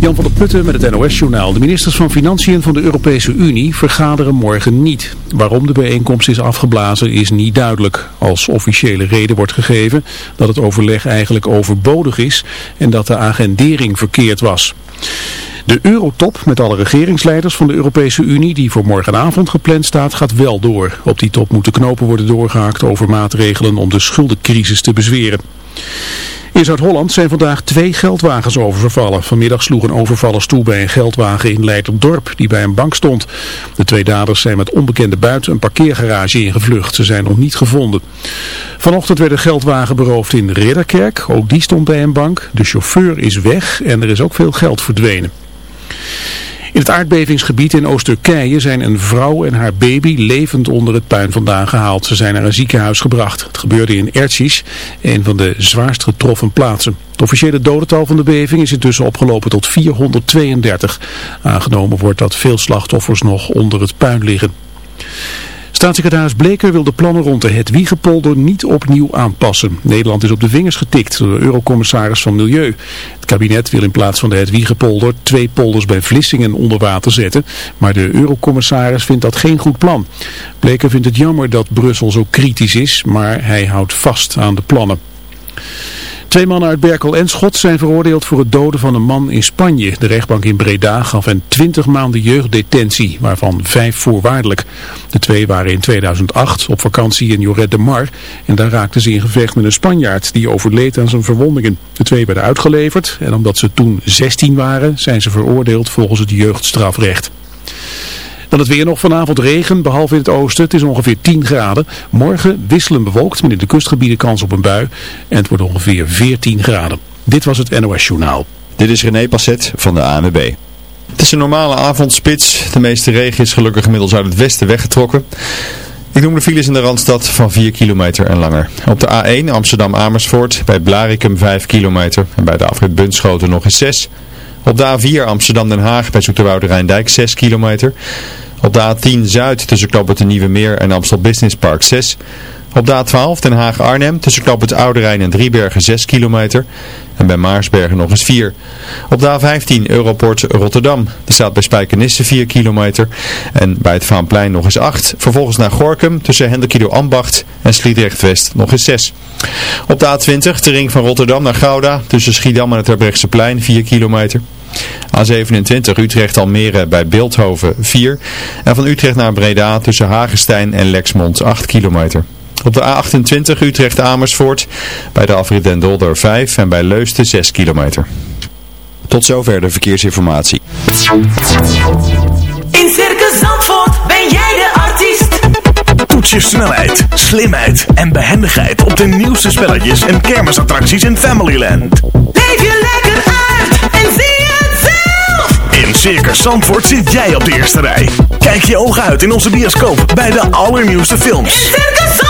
Jan van der Putten met het NOS-journaal. De ministers van Financiën van de Europese Unie vergaderen morgen niet. Waarom de bijeenkomst is afgeblazen is niet duidelijk. Als officiële reden wordt gegeven dat het overleg eigenlijk overbodig is en dat de agendering verkeerd was. De eurotop met alle regeringsleiders van de Europese Unie die voor morgenavond gepland staat gaat wel door. Op die top moeten knopen worden doorgehakt over maatregelen om de schuldencrisis te bezweren. In Zuid-Holland zijn vandaag twee geldwagens overvallen. Vanmiddag sloegen overvallers toe bij een geldwagen in Leiderdorp die bij een bank stond. De twee daders zijn met onbekende buiten een parkeergarage ingevlucht. Ze zijn nog niet gevonden. Vanochtend werd een geldwagen beroofd in Ridderkerk. Ook die stond bij een bank. De chauffeur is weg en er is ook veel geld verdwenen. In het aardbevingsgebied in Oost-Turkije zijn een vrouw en haar baby levend onder het puin vandaan gehaald. Ze zijn naar een ziekenhuis gebracht. Het gebeurde in Erciş, een van de zwaarst getroffen plaatsen. Het officiële dodental van de beving is intussen opgelopen tot 432. Aangenomen wordt dat veel slachtoffers nog onder het puin liggen. Staatssecretaris Bleker wil de plannen rond de Hedwiegepolder niet opnieuw aanpassen. Nederland is op de vingers getikt door de eurocommissaris van Milieu. Het kabinet wil in plaats van de Hedwiegepolder twee polders bij Vlissingen onder water zetten. Maar de eurocommissaris vindt dat geen goed plan. Bleker vindt het jammer dat Brussel zo kritisch is, maar hij houdt vast aan de plannen. Twee mannen uit Berkel en Schot zijn veroordeeld voor het doden van een man in Spanje. De rechtbank in Breda gaf hen 20 maanden jeugddetentie, waarvan vijf voorwaardelijk. De twee waren in 2008 op vakantie in Lloret de Mar en daar raakten ze in gevecht met een Spanjaard die overleed aan zijn verwondingen. De twee werden uitgeleverd en omdat ze toen 16 waren zijn ze veroordeeld volgens het jeugdstrafrecht. Dan het weer nog vanavond regen, behalve in het oosten. Het is ongeveer 10 graden. Morgen wisselen bewolkt met in de kustgebieden kans op een bui. En het wordt ongeveer 14 graden. Dit was het NOS Journaal. Dit is René Passet van de ANWB. Het is een normale avondspits. De meeste regen is gelukkig inmiddels uit het westen weggetrokken. Ik noem de files in de Randstad van 4 kilometer en langer. Op de A1 Amsterdam-Amersfoort bij Blarikum 5 kilometer en bij de afrit Bunschoten nog eens 6 op de A4 Amsterdam-Den Haag bij Zoeterwoude Rijndijk 6 kilometer. Op de A10 Zuid tussen Knoop het Nieuwe Meer en Amstel Business Park 6. Op de A12 Den Haag-Arnhem tussen Knoop het Oude Rijn en Driebergen 6 kilometer. En bij Maarsbergen nog eens 4. Op de A15 Europort Rotterdam. Er staat bij Spijkenisse 4 kilometer. En bij het Vaanplein nog eens 8. Vervolgens naar Gorkum tussen Hendrikido Ambacht en Sliedrecht West nog eens 6. Op de A20 de ring van Rotterdam naar Gouda tussen Schiedam en het Terbrechtseplein 4 kilometer. A27 Utrecht-Almere bij Beeldhoven 4. En van Utrecht naar Breda tussen Hagestein en Lexmond 8 kilometer. Op de A28 Utrecht-Amersfoort bij de afrit Den Dolder 5 en bij Leusden 6 kilometer. Tot zover de verkeersinformatie. In Circus Zandvoort ben jij de artiest. Toets je snelheid, slimheid en behendigheid op de nieuwste spelletjes en kermisattracties in Familyland. Leef je lekker uit en zie het zelf. In Circus Zandvoort zit jij op de eerste rij. Kijk je ogen uit in onze bioscoop bij de allernieuwste films. In Circus Zandvoort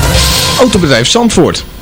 Autobedrijf Zandvoort.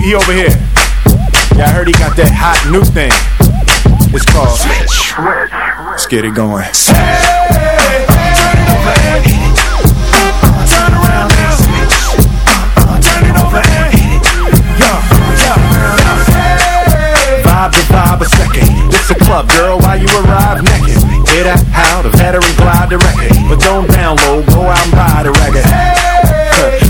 he over here. Yeah, I heard he got that hot new thing. It's called Switch. Let's get it going. Hey, turn it over and hit it. Turn around. Switch. Turn it over and hit it. Vibe to vibe a second. It's a club, girl. Why you arrive naked? Get out, how the veteran glide the record. But don't download, go out and buy the record. Hey,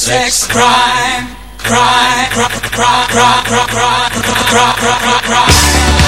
sex, crime, crime, crime, crime, crime, crime, crime, crime, crime, crime, crime.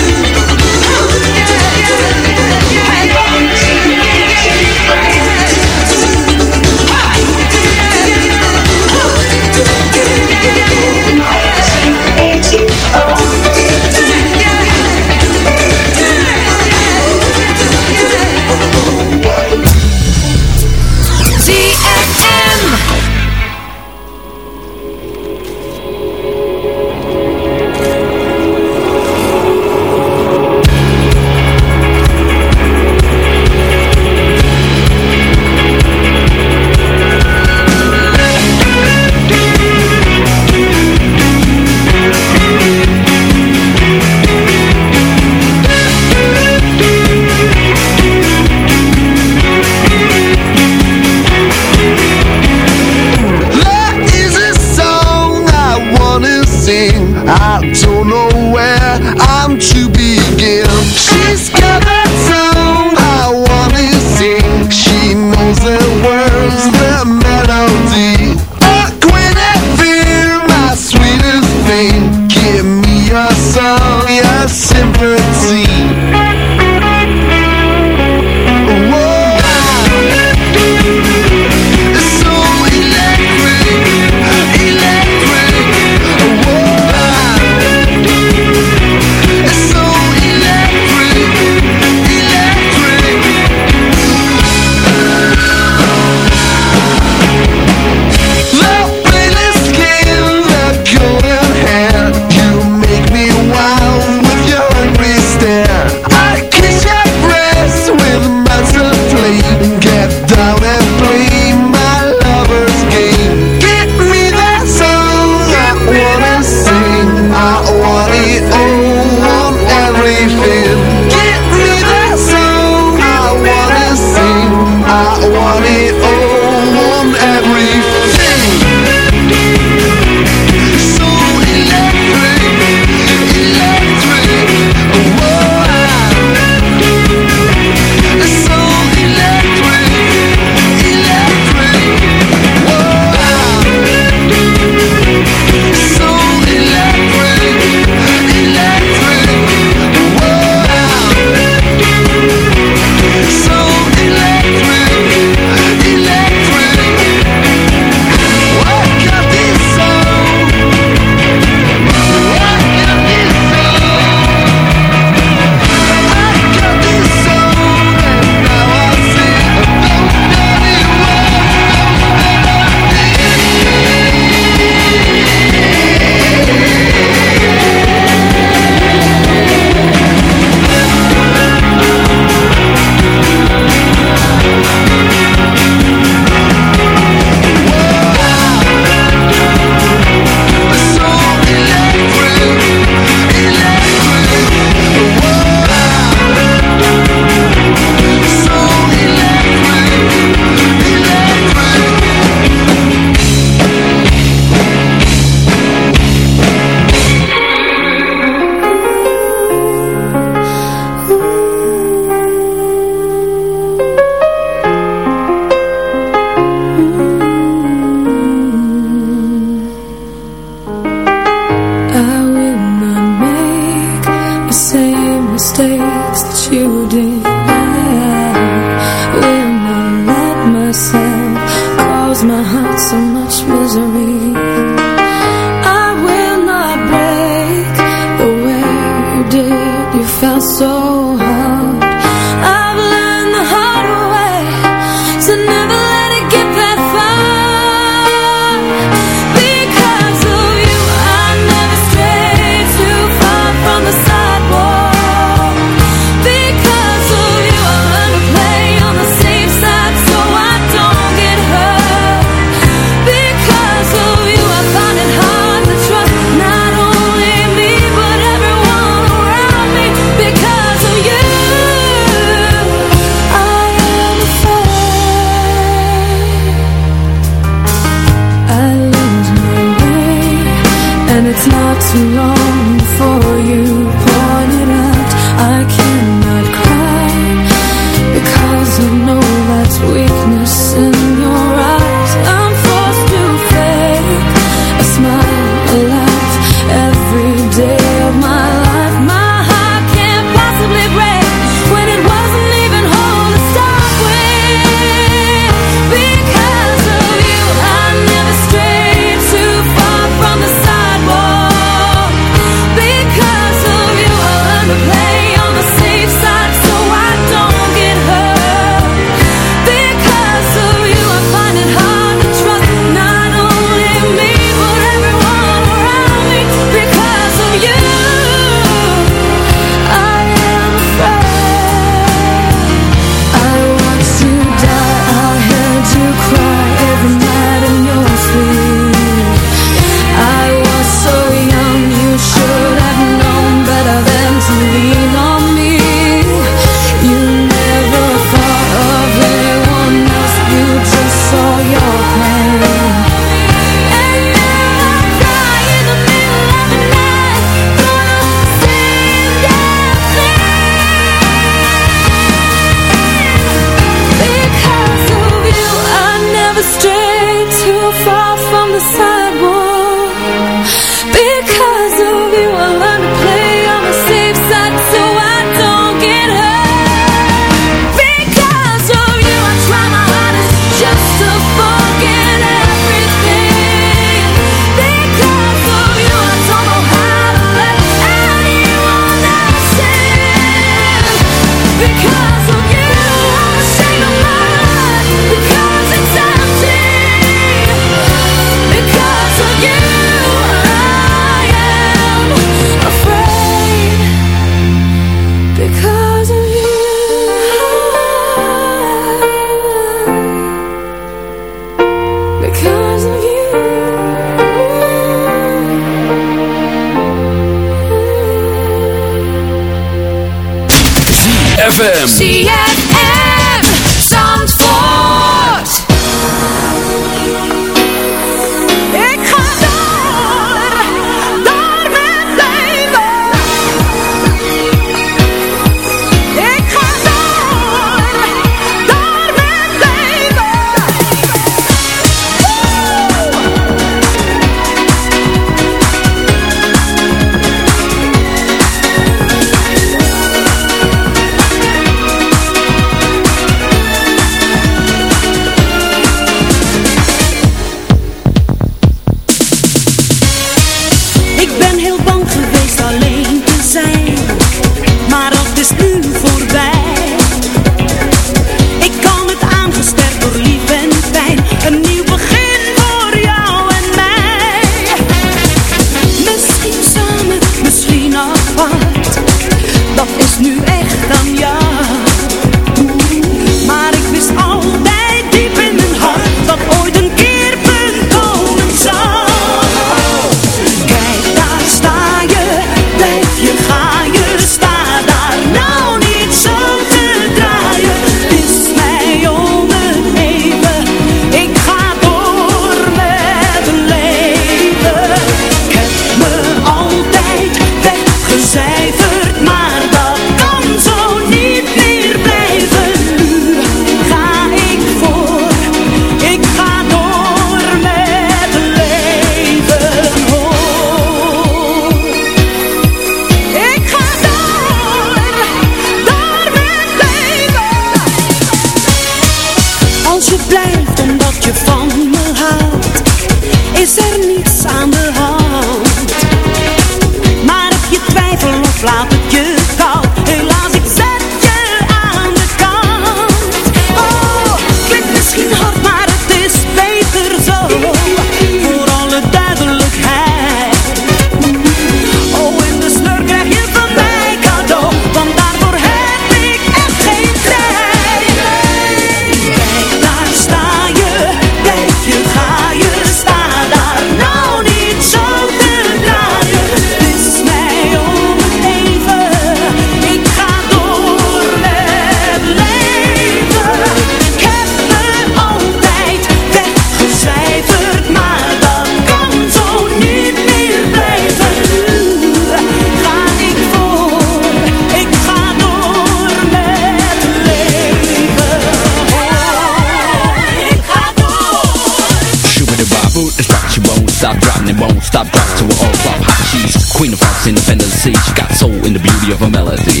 stop drop to an all-flop hot cheese Queen of hearts, independent sea She got soul in the beauty of her melody.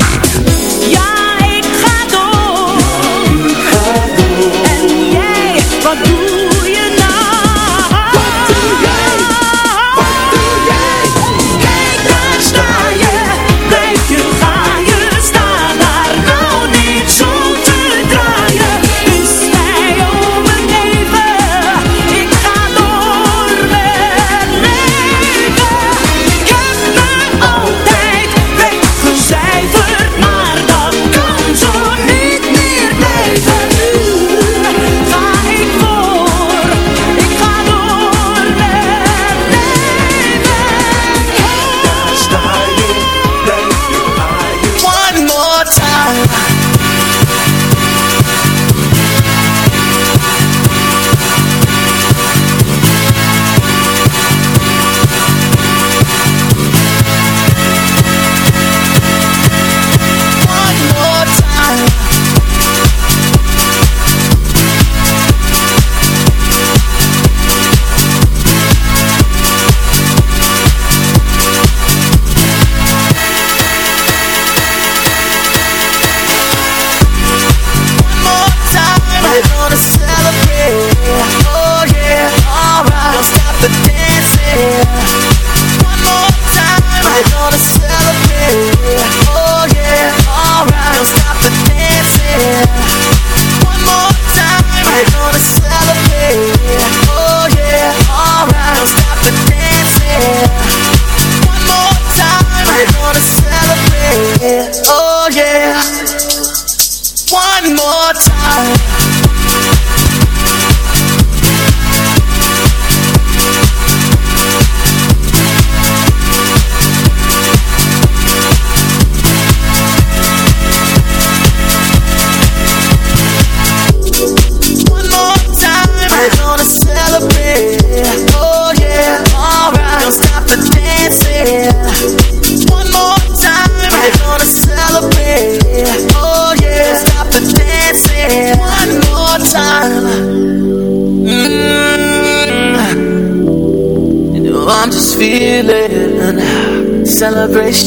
Yeah.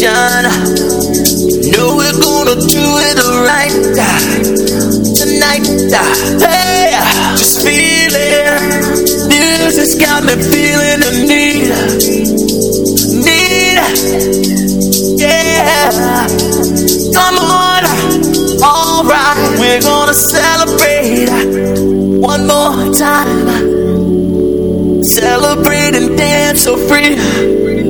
Celebration. Know we're gonna do it right tonight. Hey, just feel it. Music's got me feeling the need. Need. Yeah. Come on. Alright. We're gonna celebrate one more time. Celebrate and dance so free.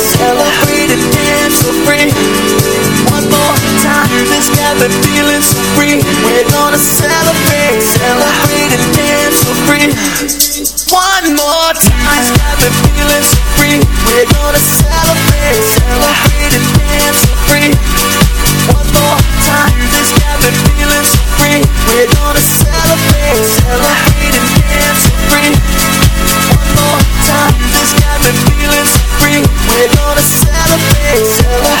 celebrate got me feeling so free. We're gonna celebrate, celebrate and dance so free. One more time. Got me feeling so free. We're gonna celebrate, celebrate and dance so free. One more time. Music's got me feeling so free. We're gonna celebrate, celebrate and dance so free. One more time. Music's got me feeling so free. We're gonna celebrate, celebrate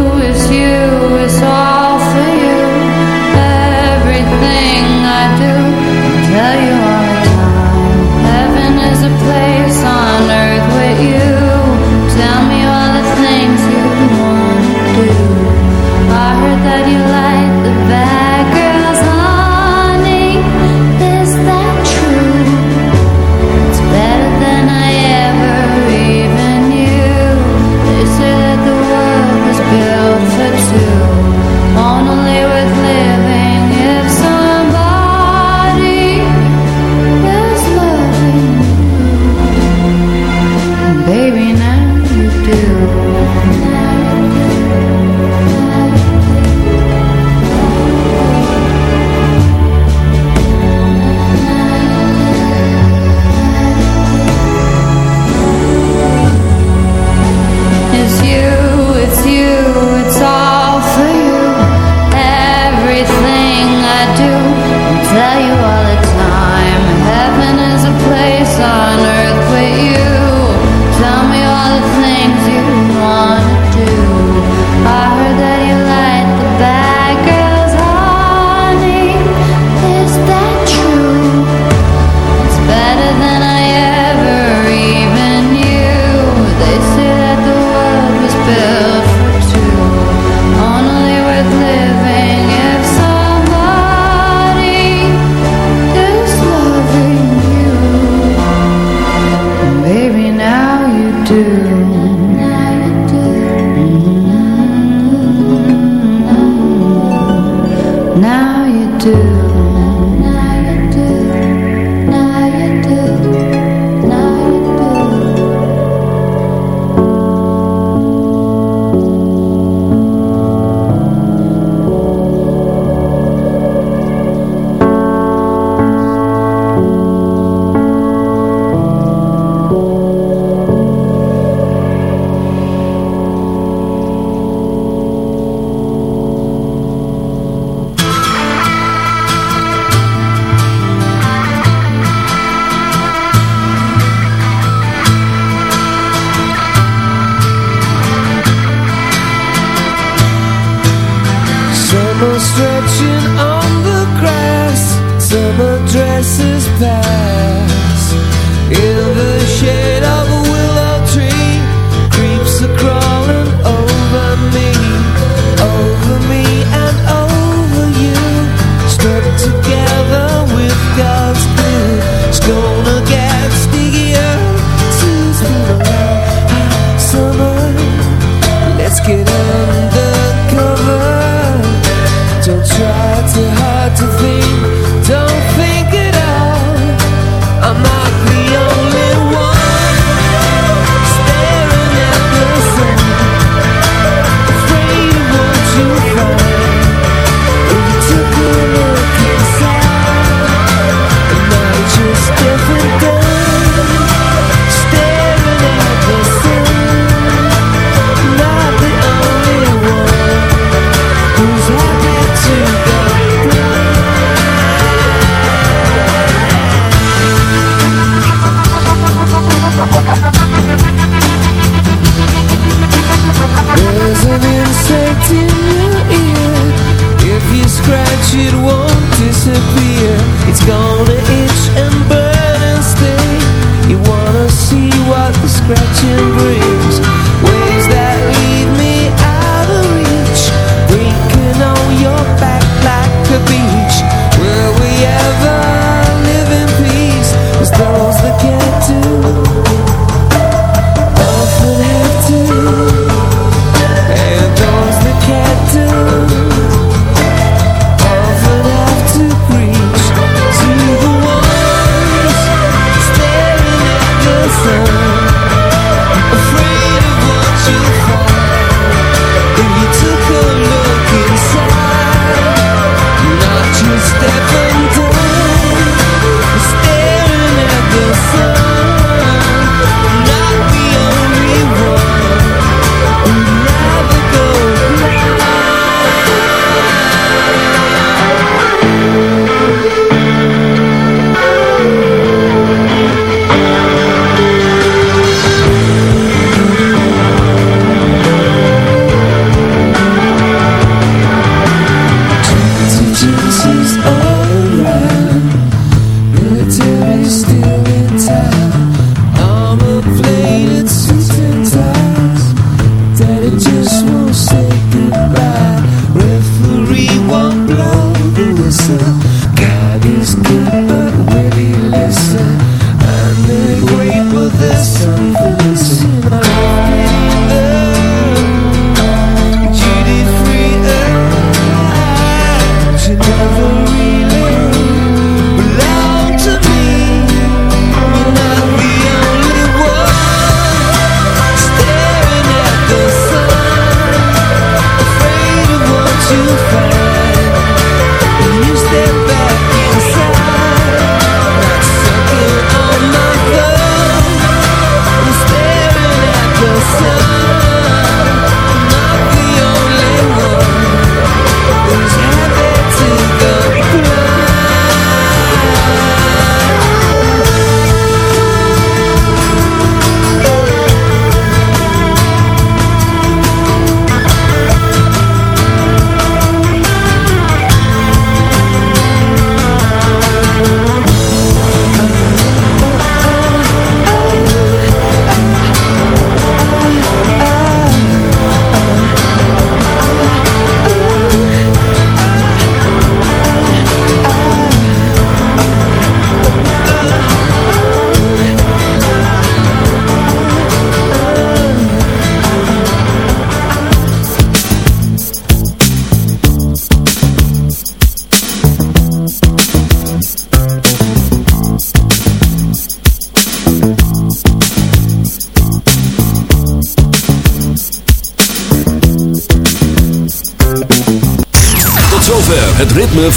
do. Thank you.